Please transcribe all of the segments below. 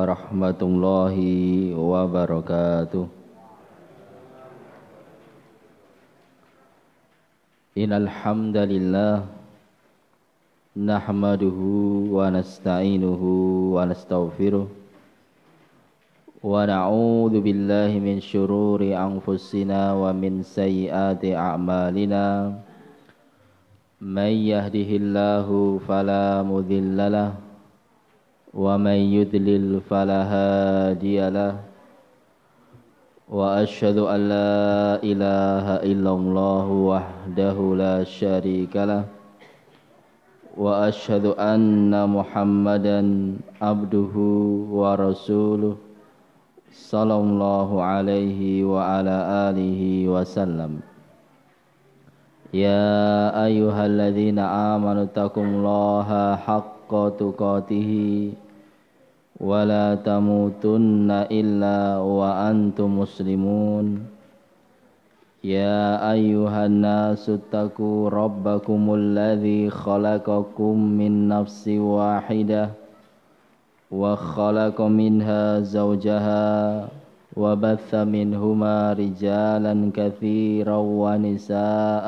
warahmatullahi wabarakatuh. Innal hamdalillah wa nasta'inuhu wa nastaghfiruh wa na'udzu billahi min syururi anfusina wa min sayyiati a'malina. May yahdihillahu ومن يدلل فلا هادي له وأشهد أن لا إله إلا الله وحده لا شريك له وأشهد أن محمدا عبده ورسوله صلى الله عليه وعلى آله وسلم يا أيها الذين آمنوا اتقوا الله حق حق تقاته ولا تموتن إلا وأنتم مسلمون يا أيها الناس اتقوا ربكم الذي خلقكم من نفس واحدة وخلق منها زوجها وبث منهما رجالا كثيرا ونساء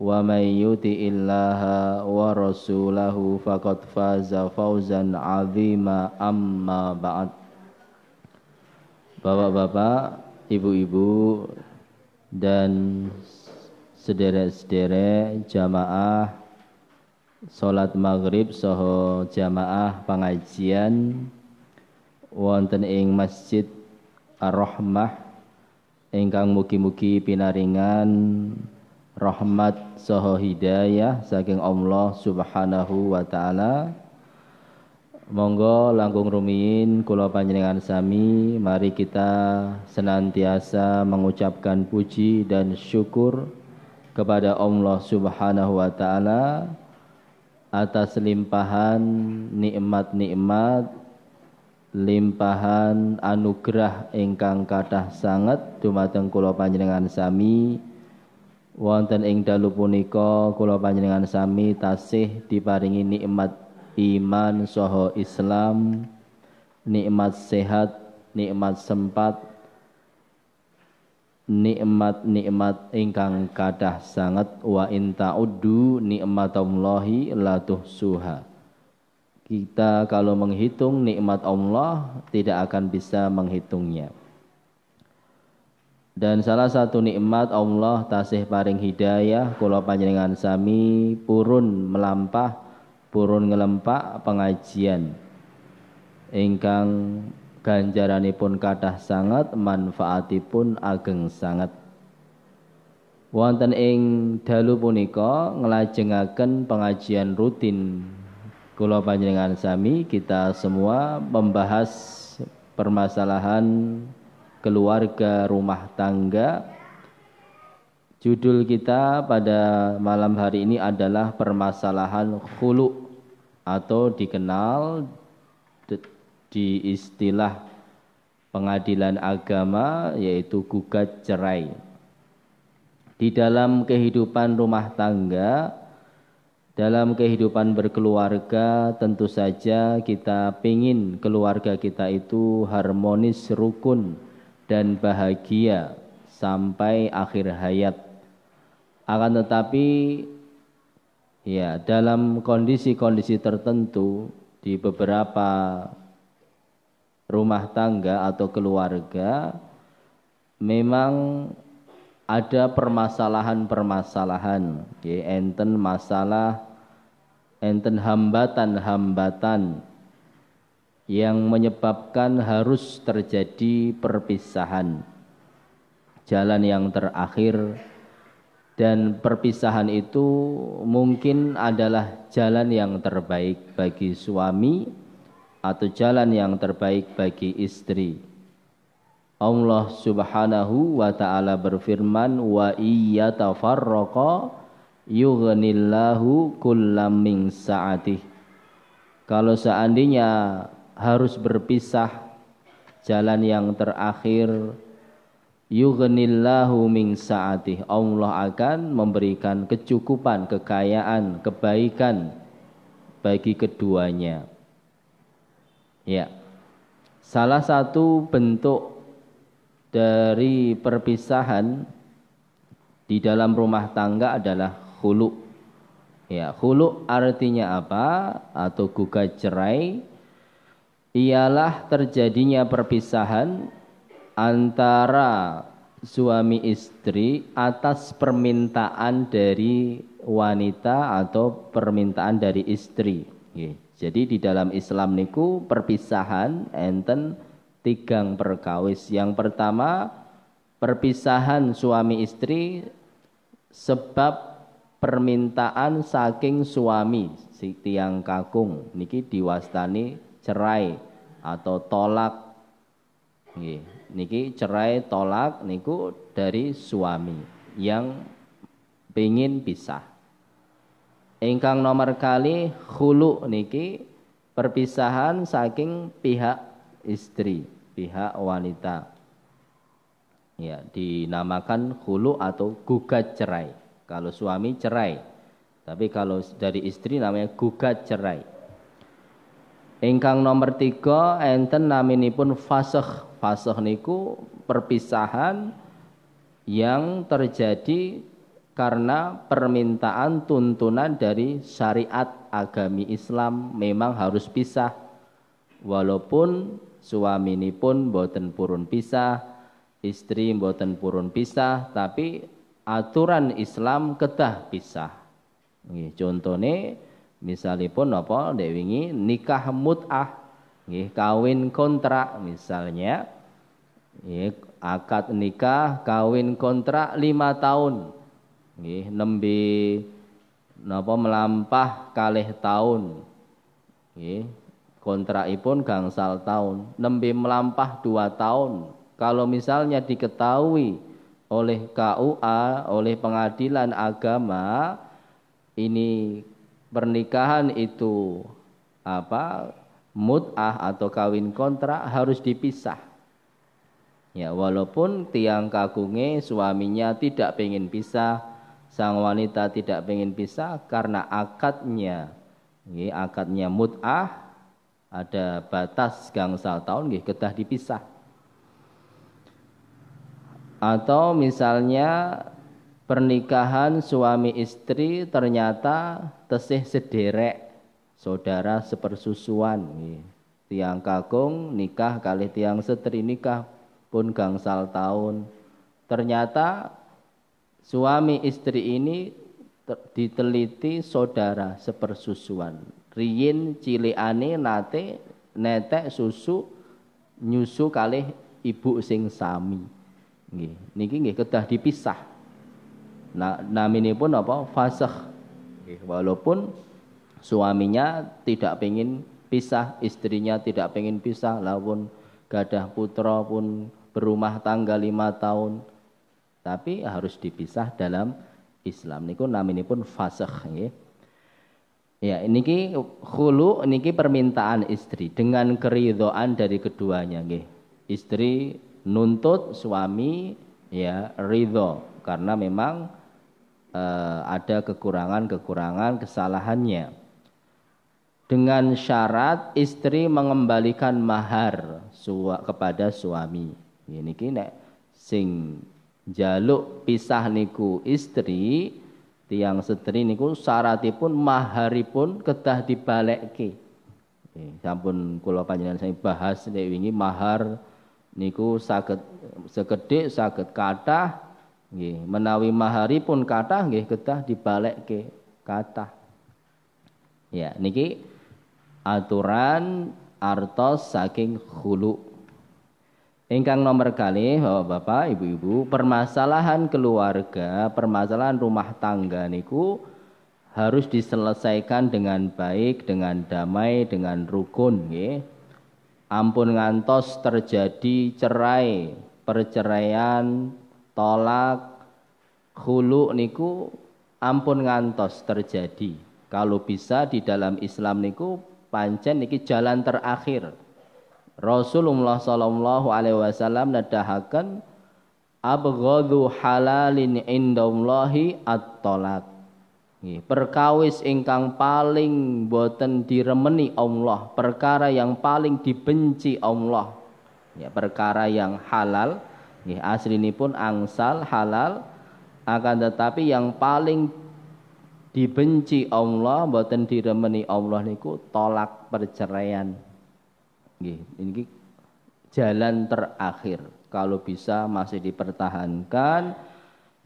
ومن يطع الله ورسوله فقد فاز فوزا عظيما أما بعد Bapak-bapak, ibu-ibu dan sederek-sederek jamaah salat maghrib soho jamaah pengajian wonten ing Masjid Ar-Rahmah ingkang mugi-mugi pinaringan rahmat saha hidayah saking Allah Subhanahu wa taala. Monggo langkung rumiyin kula panjenengan sami mari kita senantiasa mengucapkan puji dan syukur kepada Allah Subhanahu wa taala atas limpahan nikmat-nikmat limpahan anugerah ingkang kathah sanget dumateng kula panjenengan sami wonten ing dalu punika kula panjenengan sami tasih diparingi nikmat iman saha Islam nikmat sehat nikmat sempat nikmat-nikmat ingkang kadah sangat wa in ta'uddu nikmatallahi la tuhsuha. Kita kalau menghitung nikmat Allah tidak akan bisa menghitungnya dan salah satu nikmat Allah tasih paring hidayah kula panjenengan sami purun melampah purun ngelempak pengajian. Ingkang ganjaranipun kathah sangat manfaatipun ageng sangat. Wonten ing dalu punika nglajengaken pengajian rutin. Kula panjenengan sami kita semua membahas permasalahan keluarga rumah tangga. Judul kita pada malam hari ini adalah permasalahan khulu atau dikenal di istilah pengadilan agama yaitu gugat cerai. Di dalam kehidupan rumah tangga, dalam kehidupan berkeluarga tentu saja kita ingin keluarga kita itu harmonis rukun dan bahagia sampai akhir hayat. Akan tetapi ya dalam kondisi-kondisi tertentu di beberapa rumah tangga atau keluarga memang ada permasalahan-permasalahan, ya, enten masalah, enten hambatan-hambatan yang menyebabkan harus terjadi perpisahan. Jalan yang terakhir dan perpisahan itu mungkin adalah jalan yang terbaik bagi suami atau jalan yang terbaik bagi istri. Allah Subhanahu wa taala berfirman wa iyyatafarraqa yughnillahu kullam min sa'atih. Kalau seandainya harus berpisah jalan yang terakhir yughnillahu min sa'atih. Allah akan memberikan kecukupan, kekayaan, kebaikan bagi keduanya. Ya. Salah satu bentuk dari perpisahan di dalam rumah tangga adalah hulu. Ya, hulu artinya apa? Atau gugat cerai ialah terjadinya perpisahan antara suami istri atas permintaan dari wanita atau permintaan dari istri. Jadi di dalam Islam niku perpisahan enten tigang perkawis. Yang pertama, perpisahan suami istri sebab permintaan saking suami si tiang kakung niki diwastani cerai atau tolak niki cerai tolak niku dari suami yang ingin pisah ingkang nomor kali hulu niki perpisahan saking pihak istri pihak wanita. Ya, dinamakan hulu atau gugat cerai. Kalau suami cerai. Tapi kalau dari istri namanya gugat cerai. Ingkang nomor tiga enten naminipun fasakh. Fasakh niku perpisahan yang terjadi karena permintaan tuntunan dari syariat agami Islam memang harus pisah walaupun suami ini pun boten purun pisah, istri boten purun pisah, tapi aturan Islam kedah pisah. Contone misalipun apa dek wingi nikah mut'ah, nggih kawin kontrak misalnya. Nggih, akad nikah kawin kontrak lima tahun. Nggih, nembe napa melampah kalih tahun. Nggih, kontrakipun gangsal tahun nembe melampah dua tahun kalau misalnya diketahui oleh KUA oleh pengadilan agama ini pernikahan itu apa mut'ah atau kawin kontrak harus dipisah ya walaupun tiang kagunge suaminya tidak pengen pisah sang wanita tidak pengen pisah karena akadnya ini akadnya mut'ah ada batas gangsal tahun nggih kedah dipisah. Atau misalnya pernikahan suami istri ternyata tesih sederek saudara sepersusuan. Tiang kakung nikah kali tiang setri nikah pun gangsal tahun. Ternyata suami istri ini diteliti saudara sepersusuan riyin cilikane nate netek susu nyusu kalih ibu sing sami. Nggih, niki nggih kedah dipisah. Nah, naminipun apa? Fasakh. Walaupun suaminya tidak pengen pisah, istrinya tidak pengen pisah, lawan gadah putra pun berumah tangga lima tahun, tapi harus dipisah dalam Islam. Niku naminipun fasakh nggih. Ya, niki khulu niki permintaan istri dengan keridhaan dari keduanya. Istri nuntut suami ya ridho karena memang uh, ada kekurangan-kekurangan kesalahannya. Dengan syarat istri mengembalikan mahar suwa, kepada suami. Ini nek sing jaluk pisah niku istri tiang setri niku syaratipun maharipun kedah dibalekke. Sampun kula panjenengan saya bahas nek wingi mahar niku saged sekedhik saged kathah nggih menawi maharipun kathah nggih kedah dibalekke kathah. Ya niki aturan artos saking khulu Ingkang nomor kali, Bapak, Ibu-ibu, permasalahan keluarga, permasalahan rumah tangga niku harus diselesaikan dengan baik, dengan damai, dengan rukun, nggih. ampun ngantos terjadi cerai, perceraian, tolak, khulu niku ampun ngantos terjadi. Kalau bisa di dalam Islam niku pancen niki jalan terakhir. Rasulullah sallallahu alaihi wasallam nadahaken abghadhu halalin indallahi at-talaq perkawis ingkang paling boten diremeni Allah, perkara yang paling dibenci Allah. Ya, perkara yang halal, nggih aslinipun angsal halal akan tetapi yang paling dibenci Allah boten diremeni Allah niku tolak perceraian. Nggih, ini jalan terakhir. Kalau bisa masih dipertahankan,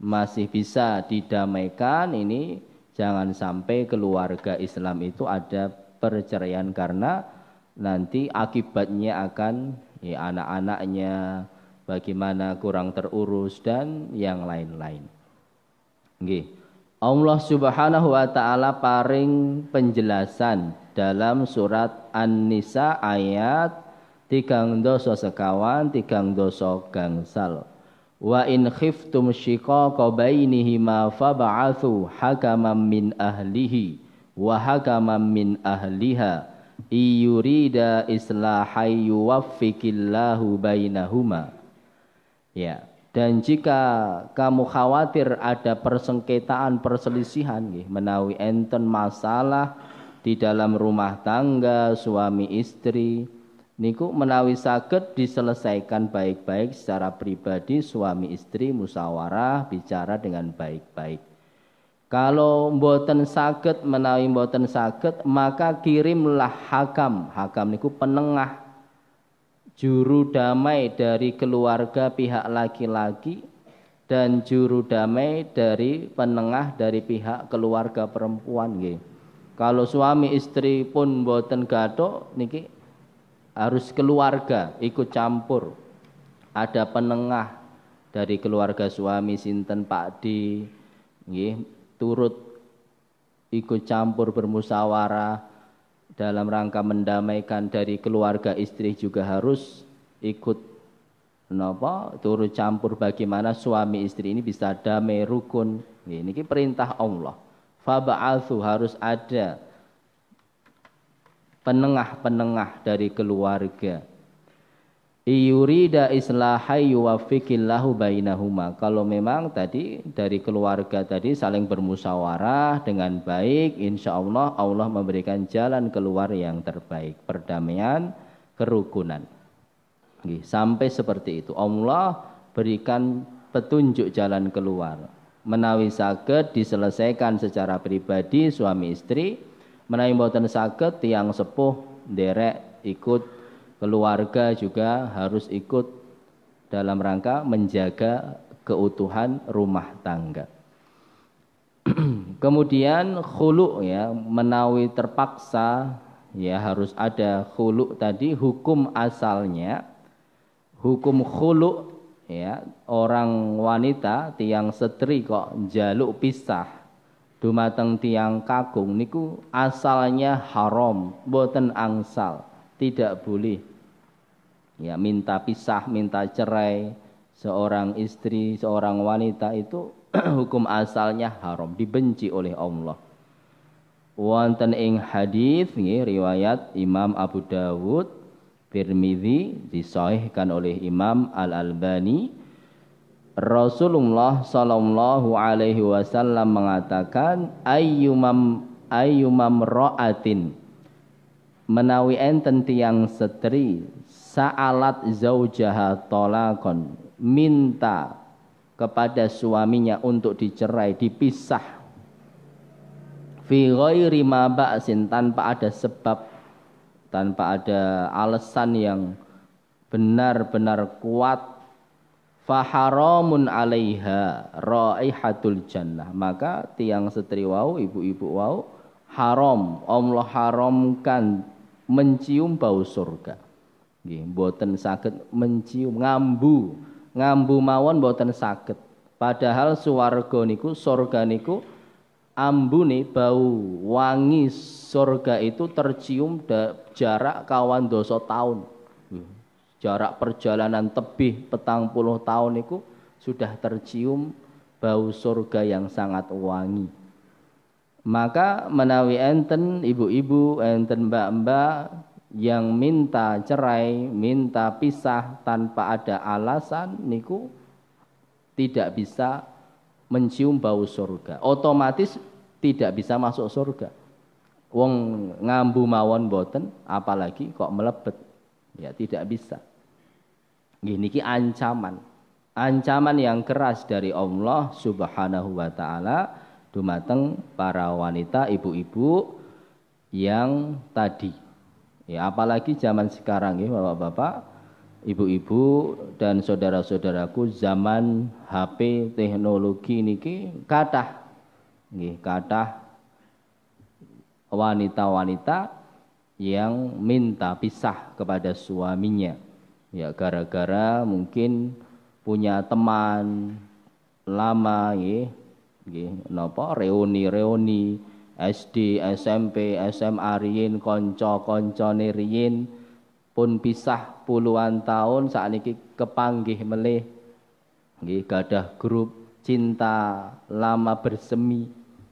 masih bisa didamaikan ini Jangan sampai keluarga Islam itu ada perceraian karena nanti akibatnya akan ya, anak-anaknya bagaimana kurang terurus dan yang lain-lain. Nggih. Allah Subhanahu wa taala paring penjelasan dalam surat An-Nisa ayat tigang doso sekawan tigang doso gangsal wa in khiftum shiqaqa bainihima fab'athu hakaman min ahlihi wa hakaman min ahliha iyurida islahai yuwaffiqillahu bainahuma ya dan jika kamu khawatir ada persengketaan perselisihan menawi enten masalah di dalam rumah tangga suami istri niku menawi saged diselesaikan baik-baik secara pribadi suami istri musyawarah bicara dengan baik-baik. Kalau mboten saged menawi mboten saged maka kirimlah hakam. Hakam niku penengah juru damai dari keluarga pihak laki-laki dan juru damai dari penengah dari pihak keluarga perempuan nggih. Kalau suami istri pun mboten gathuk niki harus keluarga ikut campur. Ada penengah dari keluarga suami sinten Pak Di nggih turut ikut campur bermusyawarah dalam rangka mendamaikan dari keluarga istri juga harus ikut napa turut campur bagaimana suami istri ini bisa damai rukun ini perintah Allah faba'athu harus ada penengah-penengah dari keluarga. Iyurida islahai yuwafikillahu bainahuma. Kalau memang tadi dari keluarga tadi saling bermusyawarah dengan baik, insya Allah Allah memberikan jalan keluar yang terbaik. Perdamaian, kerukunan. Sampai seperti itu. Allah berikan petunjuk jalan keluar. Menawi sakit diselesaikan secara pribadi suami istri, menawi mboten saged tiang sepuh derek ikut keluarga juga harus ikut dalam rangka menjaga keutuhan rumah tangga. Kemudian khulu ya, menawi terpaksa ya harus ada khulu tadi hukum asalnya hukum khulu ya orang wanita tiang setri kok jaluk pisah dumateng tiang kakung niku asalnya haram boten angsal tidak boleh. Ya minta pisah minta cerai seorang istri seorang wanita itu hukum asalnya haram dibenci oleh Allah. Wonten ing hadis riwayat Imam Abu Dawud Tirmidzi disahihkan oleh Imam Al Albani Rasulullah Sallallahu Alaihi Wasallam mengatakan ayyumam ayyumam ro'atin menawi enten tiang setri sa'alat zaujaha tolakon minta kepada suaminya untuk dicerai dipisah. Fi ghairi ma ba'sin tanpa ada sebab tanpa ada alasan yang benar-benar kuat. Faharamun alaiha raihatul jannah. Maka tiang setri wau ibu-ibu wau haram. Allah haramkan mencium bau surga. Nggih mboten saged mencium ngambu. Ngambu mawon mboten saged. Padahal swarga niku surga niku ambune bau wangi surga itu tercium jarak kawan dosa tahun Jarak perjalanan tebih petang puluh tahun itu sudah tercium bau surga yang sangat wangi. Maka menawi enten ibu-ibu, enten mbak-mbak yang minta cerai, minta pisah tanpa ada alasan niku tidak bisa mencium bau surga. Otomatis tidak bisa masuk surga. Wong ngambu mawon boten apalagi kok melebet. Ya tidak bisa. Gini ki ancaman. Ancaman yang keras dari Allah Subhanahu wa taala dumateng para wanita ibu-ibu yang tadi. Ya apalagi zaman sekarang ya Bapak-bapak, ibu-ibu dan saudara-saudaraku zaman HP teknologi niki kathah nggih kathah wanita-wanita yang minta pisah kepada suaminya ya gara-gara mungkin punya teman lama ya nggih napa? Reuni-reuni SD, SMP, SMA riyin kanca-kancane riyin. Pun pisah puluhan tahun saat ini kepanggih melih. Nggih gadah grup cinta lama bersemi.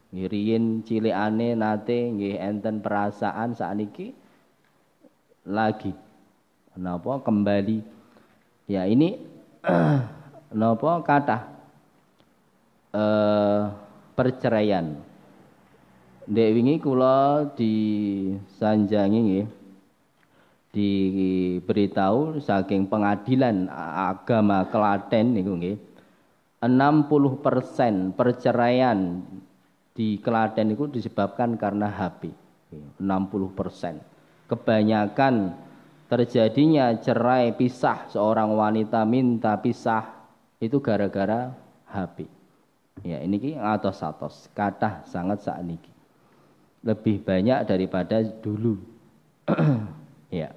Riyin cilikane nate nggih enten perasaan saat ini lagi. Napa? Kembali. Ya ini napa? Kata eh perceraian. Dek wingi kula disanjangi nggih diberitahu saking pengadilan agama Klaten niku nggih 60% perceraian di Klaten itu disebabkan karena HP 60% kebanyakan terjadinya cerai pisah seorang wanita minta pisah itu gara-gara HP. Ya ini ki atos-atos kata sangat saat ini lebih banyak daripada dulu. ya.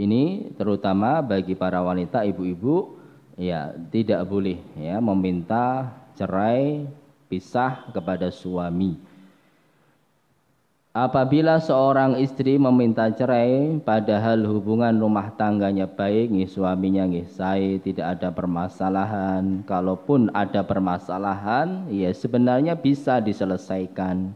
Ini terutama bagi para wanita ibu-ibu ya tidak boleh ya meminta cerai pisah kepada suami Apabila seorang istri meminta cerai padahal hubungan rumah tangganya baik nih suaminya nih saya tidak ada permasalahan. Kalaupun ada permasalahan ya sebenarnya bisa diselesaikan.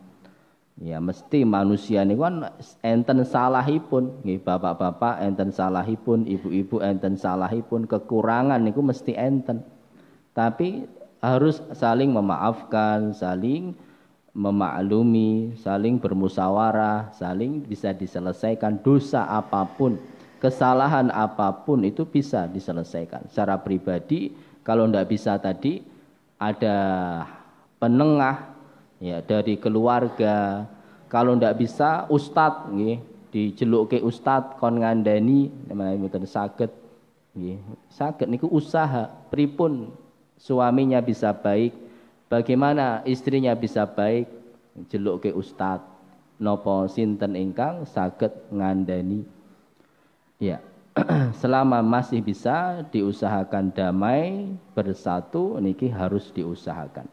Ya mesti manusia ini kan enten salahipun nih bapak-bapak enten salahipun ibu-ibu enten salahipun kekurangan niku mesti enten. Tapi harus saling memaafkan saling memaklumi, saling bermusyawarah, saling bisa diselesaikan dosa apa pun, kesalahan apa pun itu bisa diselesaikan. Secara pribadi kalau tidak bisa tadi ada penengah ya dari keluarga. Kalau tidak bisa ustadz nggih dijeluk ke ustadz kon ngandani mboten saged nggih. Saged niku usaha pripun suaminya bisa baik Bagaimana istrinya bisa baik? Jeluk ke ustad. Nopo sinten ingkang saged ngandani? Ya selama masih bisa diusahakan damai bersatu niki harus diusahakan.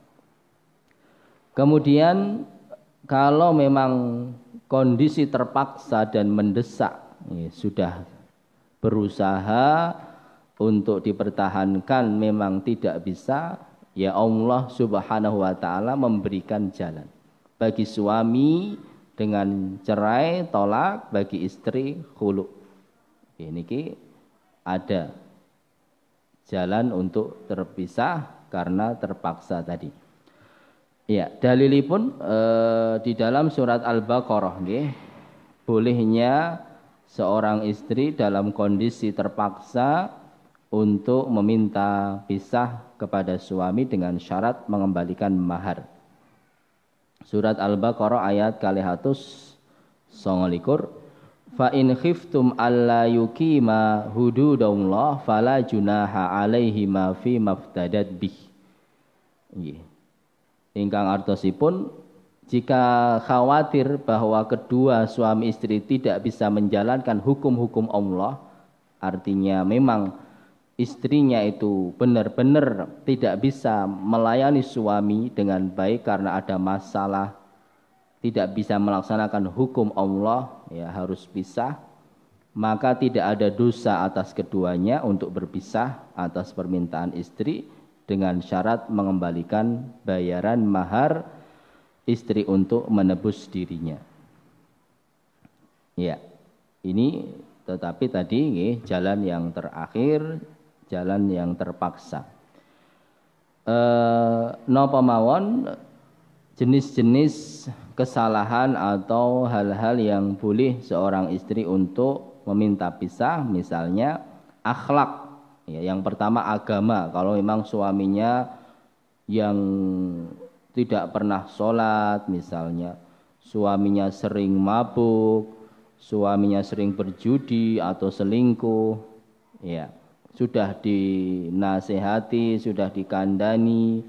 Kemudian kalau memang kondisi terpaksa dan mendesak ya, sudah berusaha untuk dipertahankan memang tidak bisa ya Allah Subhanahu wa taala memberikan jalan bagi suami dengan cerai tolak bagi istri khulu ini ki ada jalan untuk terpisah karena terpaksa tadi. Ya dalilipun eh, di dalam surat al-baqarah nggih bolehnya seorang istri dalam kondisi terpaksa untuk meminta pisah kepada suami dengan syarat mengembalikan mahar. Surat Al-Baqarah ayat kalihatus songolikur Fa in khiftum alla yukima hududallah fala junaha alaihi ma fi maftadat bih. Nggih. Ingkang artosipun jika khawatir bahwa kedua suami istri tidak bisa menjalankan hukum-hukum Allah, artinya memang istrinya itu benar-benar tidak bisa melayani suami dengan baik karena ada masalah tidak bisa melaksanakan hukum Allah ya harus pisah maka tidak ada dosa atas keduanya untuk berpisah atas permintaan istri dengan syarat mengembalikan bayaran mahar istri untuk menebus dirinya. Ya, ini tetapi tadi ini jalan yang terakhir, jalan yang terpaksa. E, no pemawon jenis-jenis kesalahan atau hal-hal yang boleh seorang istri untuk meminta pisah, misalnya akhlak. Ya, yang pertama agama. Kalau memang suaminya yang tidak pernah sholat, misalnya suaminya sering mabuk, suaminya sering berjudi atau selingkuh, ya sudah dinasehati, sudah dikandani,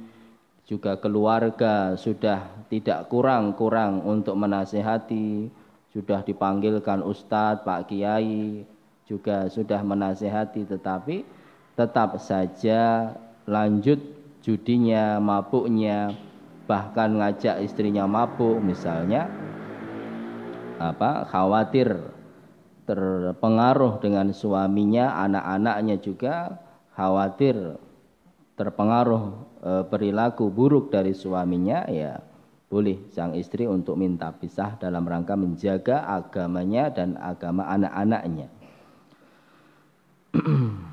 juga keluarga sudah tidak kurang-kurang untuk menasehati, sudah dipanggilkan ustadz, pak kiai, juga sudah menasehati, tetapi tetap saja lanjut judinya, mabuknya, bahkan ngajak istrinya mabuk misalnya, apa khawatir terpengaruh dengan suaminya, anak-anaknya juga khawatir terpengaruh e, perilaku buruk dari suaminya, ya boleh sang istri untuk minta pisah dalam rangka menjaga agamanya dan agama anak-anaknya.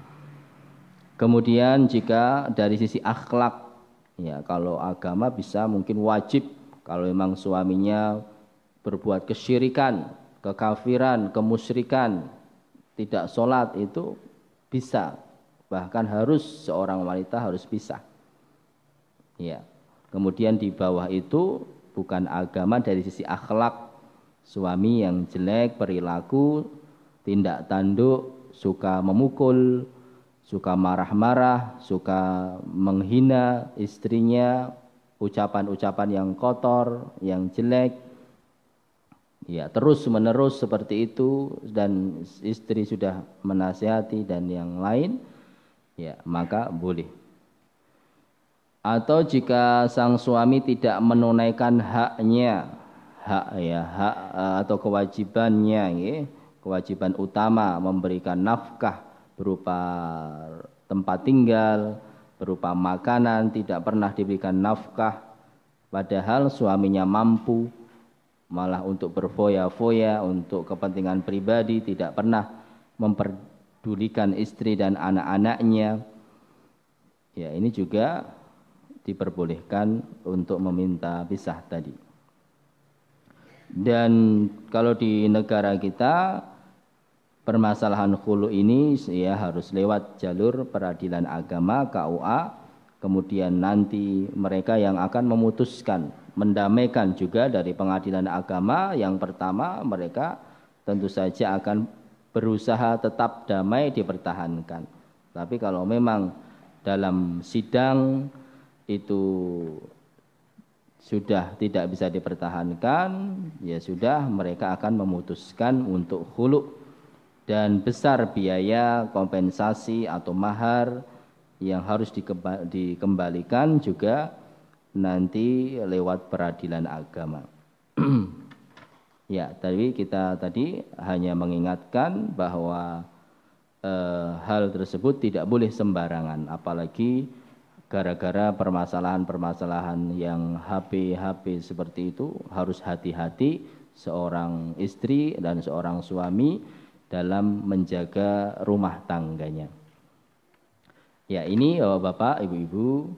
Kemudian jika dari sisi akhlak, ya kalau agama bisa mungkin wajib kalau memang suaminya berbuat kesyirikan, kekafiran, kemusyrikan, tidak sholat itu bisa. Bahkan harus seorang wanita harus bisa. Ya. Kemudian di bawah itu bukan agama dari sisi akhlak suami yang jelek perilaku tindak tanduk suka memukul suka marah-marah suka menghina istrinya ucapan-ucapan yang kotor yang jelek ya terus menerus seperti itu dan istri sudah menasihati dan yang lain ya maka boleh. Atau jika sang suami tidak menunaikan haknya hak ya hak eh, atau kewajibannya ya, kewajiban utama memberikan nafkah berupa tempat tinggal berupa makanan tidak pernah diberikan nafkah padahal suaminya mampu malah untuk berfoya-foya untuk kepentingan pribadi tidak pernah memperdulikan istri dan anak-anaknya. Ya ini juga diperbolehkan untuk meminta pisah tadi. Dan kalau di negara kita permasalahan hulu ini ya harus lewat jalur peradilan agama KUA kemudian nanti mereka yang akan memutuskan mendamaikan juga dari pengadilan agama yang pertama mereka tentu saja akan berusaha tetap damai dipertahankan. Tapi kalau memang dalam sidang itu sudah tidak bisa dipertahankan, ya sudah mereka akan memutuskan untuk hulu dan besar biaya kompensasi atau mahar yang harus dikembalikan juga nanti lewat peradilan agama. ya, tadi kita tadi hanya mengingatkan bahwa e, hal tersebut tidak boleh sembarangan, apalagi gara-gara permasalahan-permasalahan yang HP-HP seperti itu harus hati-hati seorang istri dan seorang suami dalam menjaga rumah tangganya. Ya, ini Bapak, Ibu-ibu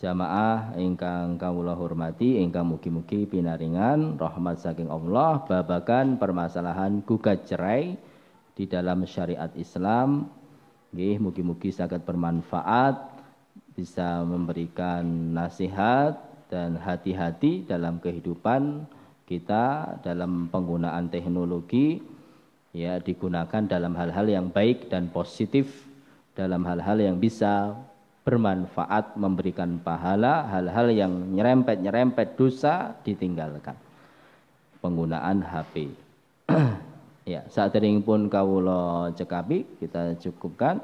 jamaah ingkang kawula hormati ingkang mugi-mugi pinaringan rahmat saking Allah babakan permasalahan gugat cerai di dalam syariat Islam. Nggih mugi-mugi sangat bermanfaat bisa memberikan nasihat dan hati-hati dalam kehidupan kita dalam penggunaan teknologi ya digunakan dalam hal-hal yang baik dan positif dalam hal-hal yang bisa bermanfaat, memberikan pahala, hal-hal yang nyerempet-nyerempet dosa ditinggalkan. Penggunaan HP. ya, saat ini pun kawulo cekapi kita cukupkan.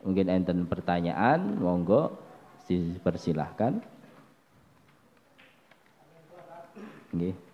Mungkin enten pertanyaan, monggo dipersilahkan. Nggih.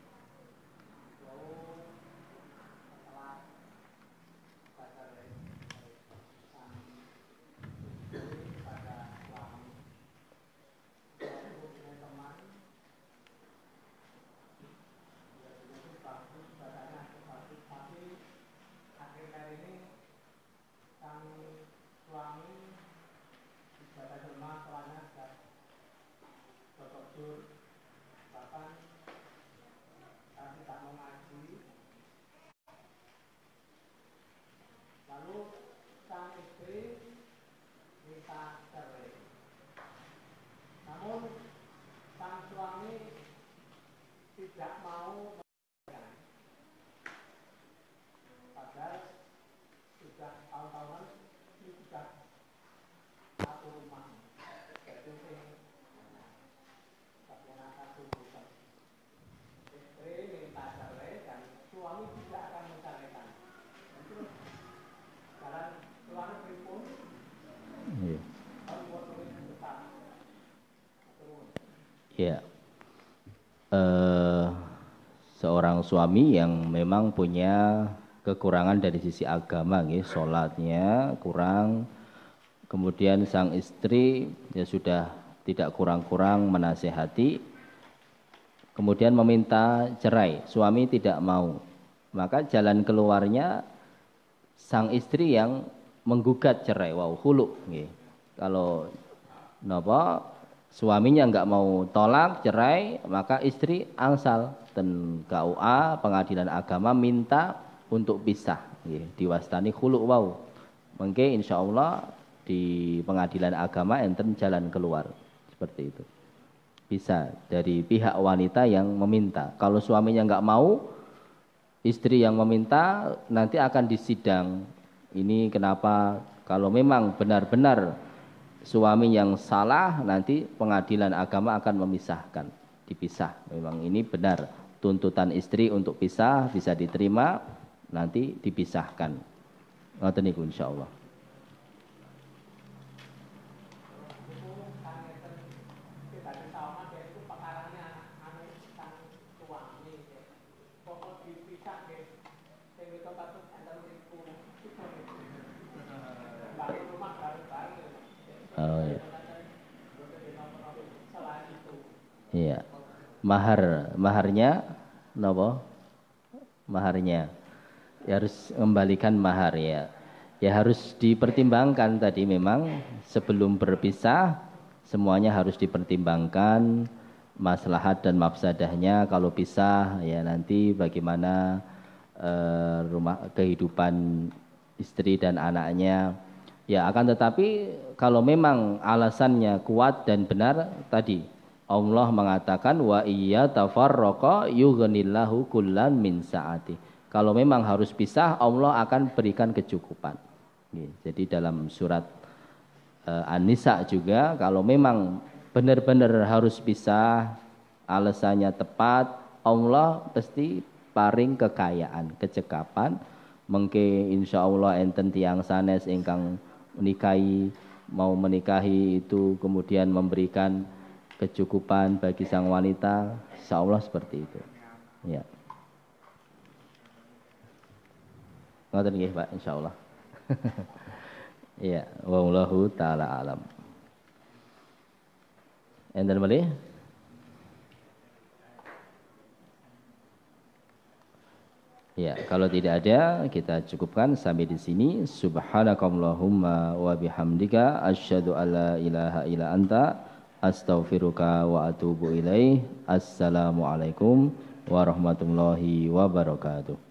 하고 seorang suami yang memang punya kekurangan dari sisi agama, gitu, sholatnya kurang, kemudian sang istri ya sudah tidak kurang-kurang menasehati, kemudian meminta cerai, suami tidak mau, maka jalan keluarnya sang istri yang menggugat cerai, wow hulu, gitu. kalau nopo suaminya nggak mau tolak cerai maka istri angsal. Dan KUA pengadilan agama minta untuk pisah. Ya, diwastani khulu wau. Mungkin insya Allah di pengadilan agama enten jalan keluar. Seperti itu. Bisa dari pihak wanita yang meminta. Kalau suaminya nggak mau istri yang meminta nanti akan disidang. Ini kenapa? Kalau memang benar-benar suami yang salah nanti pengadilan agama akan memisahkan. Dipisah. Memang ini benar. Tuntutan istri untuk pisah bisa diterima nanti dipisahkan. Ngoten niku insyaallah iya. Iya. Mahar, maharnya nopo? Maharnya. Ya harus kembalikan mahar ya. Ya harus dipertimbangkan tadi memang sebelum berpisah semuanya harus dipertimbangkan maslahat dan mafsadahnya kalau pisah ya nanti bagaimana uh, rumah kehidupan istri dan anaknya Ya akan tetapi kalau memang alasannya kuat dan benar tadi Allah mengatakan wa iya tafarraqa yughnillahu kullan min saati. Kalau memang harus pisah Allah akan berikan kecukupan. Jadi dalam surat uh, An-Nisa juga kalau memang benar-benar harus pisah alasannya tepat Allah pasti paring kekayaan, kecekapan mengke insya Allah enten tiang sanes ingkang menikahi mau menikahi itu kemudian memberikan kecukupan bagi sang wanita insya Allah seperti itu. Ya. Ngoten nggih Pak? Insyaallah. Ya wallahu taala alam. Enten malih? Ya, kalau tidak ada kita cukupkan sampai di sini. Subhanakallahumma wa bihamdika asyhadu alla ilaha illa anta astaghfiruka wa atubu ilaih. Assalamualaikum warahmatullahi wabarakatuh.